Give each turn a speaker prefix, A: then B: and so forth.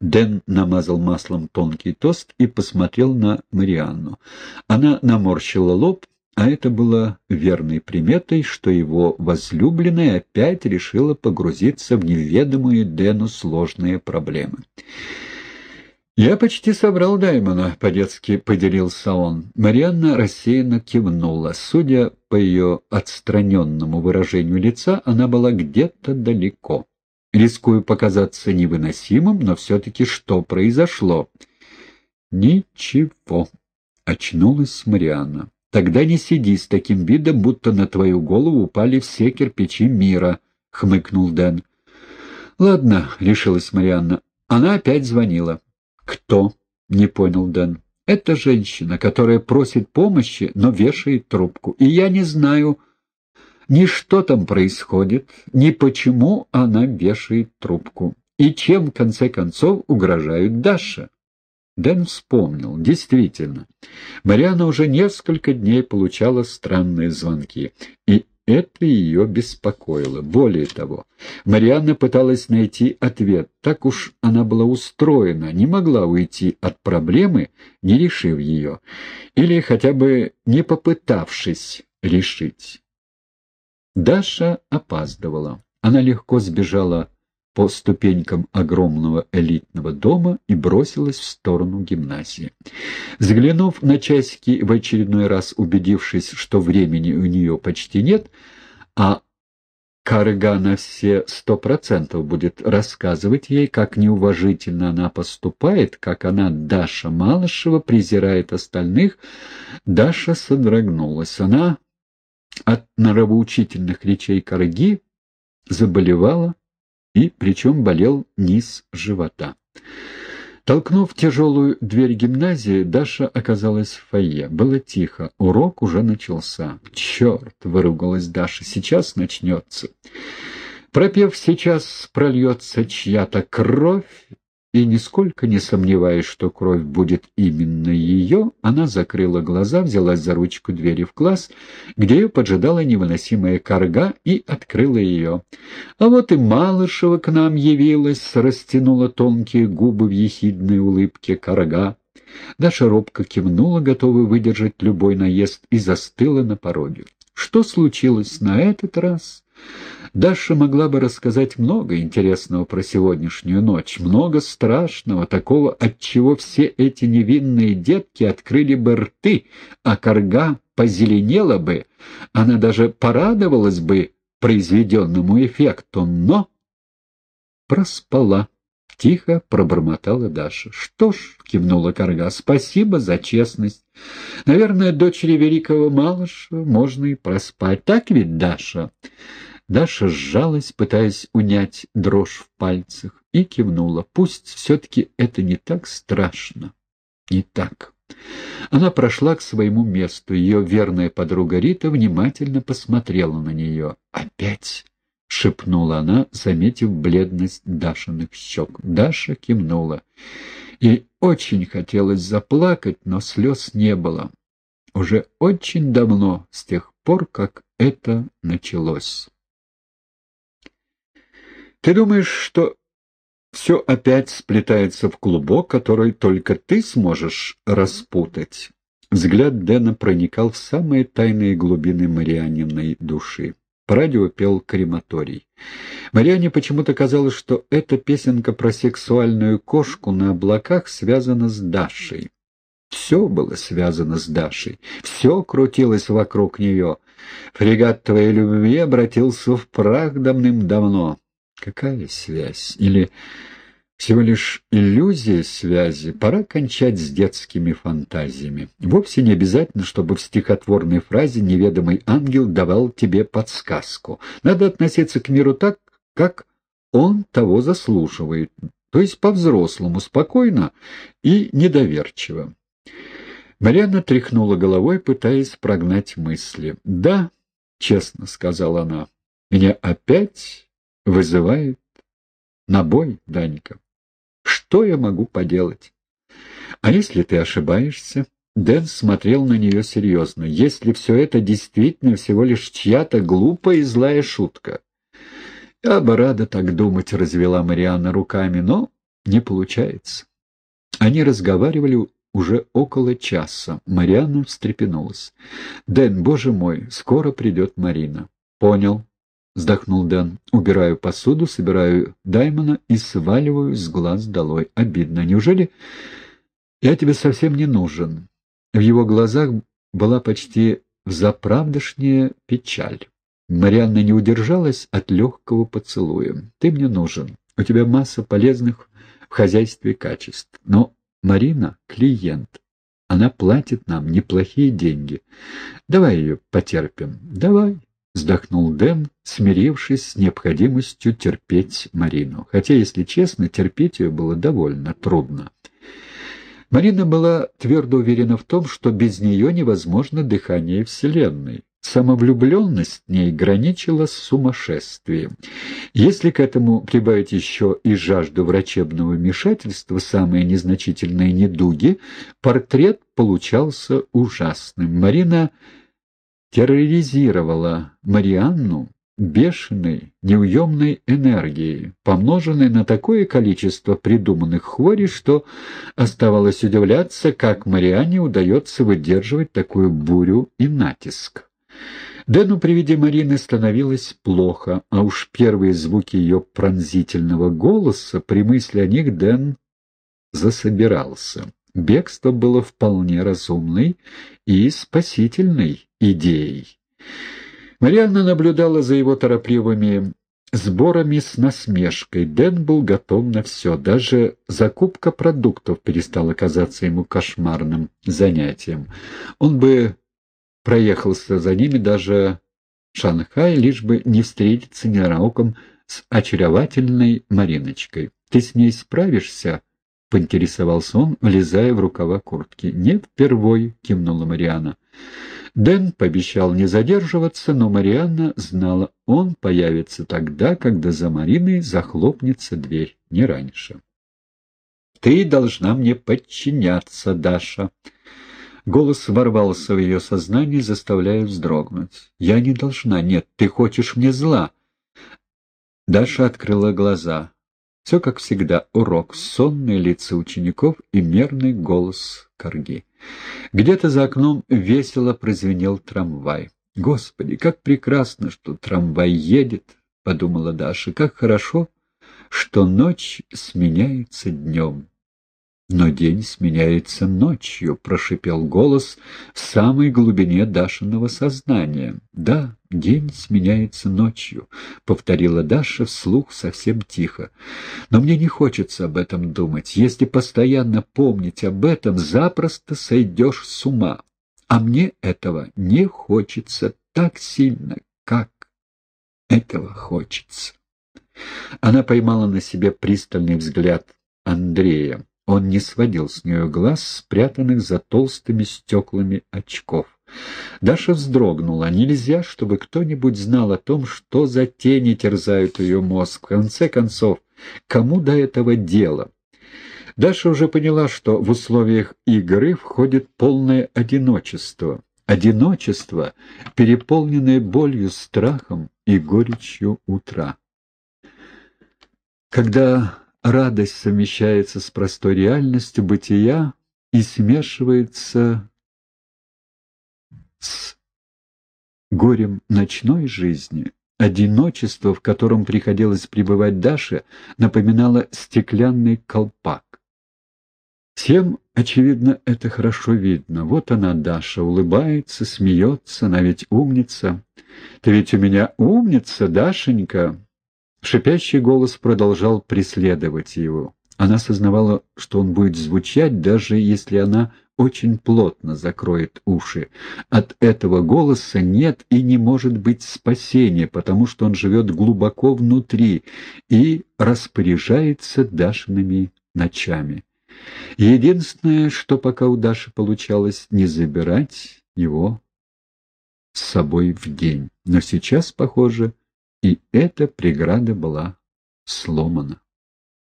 A: Дэн намазал маслом тонкий тост и посмотрел на Марианну. Она наморщила лоб, а это было верной приметой, что его возлюбленная опять решила погрузиться в неведомые Дэну сложные проблемы. «Я почти собрал Даймона», — по-детски поделился он. Марианна рассеянно кивнула. Судя по ее отстраненному выражению лица, она была где-то далеко. Рискую показаться невыносимым, но все-таки что произошло? «Ничего», — очнулась Марианна. «Тогда не сиди с таким видом, будто на твою голову упали все кирпичи мира», — хмыкнул Дэн. «Ладно», — решилась Марианна. Она опять звонила. «Кто?» — не понял Дэн. «Это женщина, которая просит помощи, но вешает трубку. И я не знаю, ни что там происходит, ни почему она вешает трубку. И чем, в конце концов, угрожают Даша». Дэн вспомнил. Действительно, Мариана уже несколько дней получала странные звонки. И это ее беспокоило. Более того, Марианна пыталась найти ответ. Так уж она была устроена, не могла уйти от проблемы, не решив ее, или хотя бы не попытавшись решить. Даша опаздывала. Она легко сбежала по ступенькам огромного элитного дома и бросилась в сторону гимназии. Взглянув на часики, в очередной раз убедившись, что времени у нее почти нет, а Карга на все сто процентов будет рассказывать ей, как неуважительно она поступает, как она, Даша Малышева, презирает остальных, Даша содрогнулась. Она от нравоучительных речей Карги заболевала, и причем болел низ живота. Толкнув тяжелую дверь гимназии, Даша оказалась в фойе. Было тихо, урок уже начался. «Черт!» — выругалась Даша. «Сейчас начнется». Пропев «сейчас прольется чья-то кровь», и, нисколько не сомневаясь, что кровь будет именно ее, она закрыла глаза, взялась за ручку двери в класс, где ее поджидала невыносимая корга, и открыла ее. А вот и Малышева к нам явилась, растянула тонкие губы в ехидной улыбке корга. Даша робко кивнула, готовая выдержать любой наезд, и застыла на пороге. Что случилось на этот раз? Даша могла бы рассказать много интересного про сегодняшнюю ночь, много страшного, такого, от чего все эти невинные детки открыли бы рты, а корга позеленела бы, она даже порадовалась бы произведенному эффекту, но проспала. Тихо пробормотала Даша. «Что ж», — кивнула Карга, — «спасибо за честность. Наверное, дочери великого Малышева можно и проспать. Так ведь, Даша?» Даша сжалась, пытаясь унять дрожь в пальцах, и кивнула. Пусть все-таки это не так страшно. Не так. Она прошла к своему месту. Ее верная подруга Рита внимательно посмотрела на нее. «Опять?» — шепнула она, заметив бледность Дашиных щек. Даша кивнула. Ей очень хотелось заплакать, но слез не было. Уже очень давно, с тех пор, как это началось. Ты думаешь, что все опять сплетается в клубок, который только ты сможешь распутать?» Взгляд Дэна проникал в самые тайные глубины Марианиной души. По радио пел крематорий. Мариане почему-то казалось, что эта песенка про сексуальную кошку на облаках связана с Дашей. Все было связано с Дашей, все крутилось вокруг нее. Фрегат твоей любви обратился в прах давным-давно. Какая связь? Или всего лишь иллюзия связи? Пора кончать с детскими фантазиями. Вовсе не обязательно, чтобы в стихотворной фразе неведомый ангел давал тебе подсказку. Надо относиться к миру так, как он того заслуживает, то есть по-взрослому, спокойно и недоверчиво. Марьяна тряхнула головой, пытаясь прогнать мысли. «Да», — честно сказала она, — «меня опять вызывает на бой, Даника. Что я могу поделать? А если ты ошибаешься? Дэн смотрел на нее серьезно. Если все это действительно всего лишь чья-то глупая и злая шутка. Я бы рада так думать, развела Марианна руками, но не получается. Они разговаривали уже около часа. Марианна встрепенулась. «Дэн, боже мой, скоро придет Марина». «Понял», — вздохнул Дэн. «Убираю посуду, собираю Даймона и сваливаю с глаз долой. Обидно. Неужели я тебе совсем не нужен?» В его глазах была почти взаправдошняя печаль. Марианна не удержалась от легкого поцелуя. «Ты мне нужен. У тебя масса полезных в хозяйстве качеств. Но Марина — клиент. Она платит нам неплохие деньги. Давай ее потерпим. Давай, — вздохнул Дэн, смирившись с необходимостью терпеть Марину. Хотя, если честно, терпеть ее было довольно трудно. Марина была твердо уверена в том, что без нее невозможно дыхание Вселенной. Самовлюбленность в ней граничила с сумасшествием. Если к этому прибавить еще и жажду врачебного вмешательства, самые незначительные недуги, портрет получался ужасным. Марина терроризировала Марианну бешеной, неуемной энергией, помноженной на такое количество придуманных хворей, что оставалось удивляться, как Марианне удается выдерживать такую бурю и натиск. Дэну при виде Марины становилось плохо, а уж первые звуки ее пронзительного голоса, при мысли о них Дэн засобирался. Бегство было вполне разумной и спасительной идеей. Марианна наблюдала за его торопливыми сборами с насмешкой. Дэн был готов на все. Даже закупка продуктов перестала казаться ему кошмарным занятием. Он бы проехался за ними даже Шанхай, лишь бы не встретиться ненароком с очаровательной Мариночкой. «Ты с ней справишься?» — поинтересовался он, влезая в рукава куртки. «Не впервой», — кивнула Мариана. Дэн пообещал не задерживаться, но Марианна знала, он появится тогда, когда за Мариной захлопнется дверь, не раньше. «Ты должна мне подчиняться, Даша», Голос ворвался в ее сознание, заставляя вздрогнуть. «Я не должна. Нет, ты хочешь мне зла». Даша открыла глаза. Все как всегда, урок, сонные лица учеников и мерный голос корги. Где-то за окном весело прозвенел трамвай. «Господи, как прекрасно, что трамвай едет!» — подумала Даша. «Как хорошо, что ночь сменяется днем». «Но день сменяется ночью», — прошипел голос в самой глубине Дашиного сознания. «Да, день сменяется ночью», — повторила Даша вслух совсем тихо. «Но мне не хочется об этом думать. Если постоянно помнить об этом, запросто сойдешь с ума. А мне этого не хочется так сильно, как этого хочется». Она поймала на себе пристальный взгляд Андрея. Он не сводил с нее глаз, спрятанных за толстыми стеклами очков. Даша вздрогнула. Нельзя, чтобы кто-нибудь знал о том, что за тени терзают ее мозг. В конце концов, кому до этого дело? Даша уже поняла, что в условиях игры входит полное одиночество. Одиночество, переполненное болью, страхом и горечью утра. Когда радость совмещается с простой реальностью бытия и смешивается с горем ночной жизни. Одиночество, в котором приходилось пребывать Даше, напоминало стеклянный колпак. Всем, очевидно, это хорошо видно. Вот она, Даша, улыбается, смеется, она ведь умница. «Ты ведь у меня умница, Дашенька!» Шипящий голос продолжал преследовать его. Она сознавала, что он будет звучать, даже если она очень плотно закроет уши. От этого голоса нет и не может быть спасения, потому что он живет глубоко внутри и распоряжается Дашиными ночами. Единственное, что пока у Даши получалось, не забирать его с собой в день. Но сейчас, похоже, и эта преграда была сломана.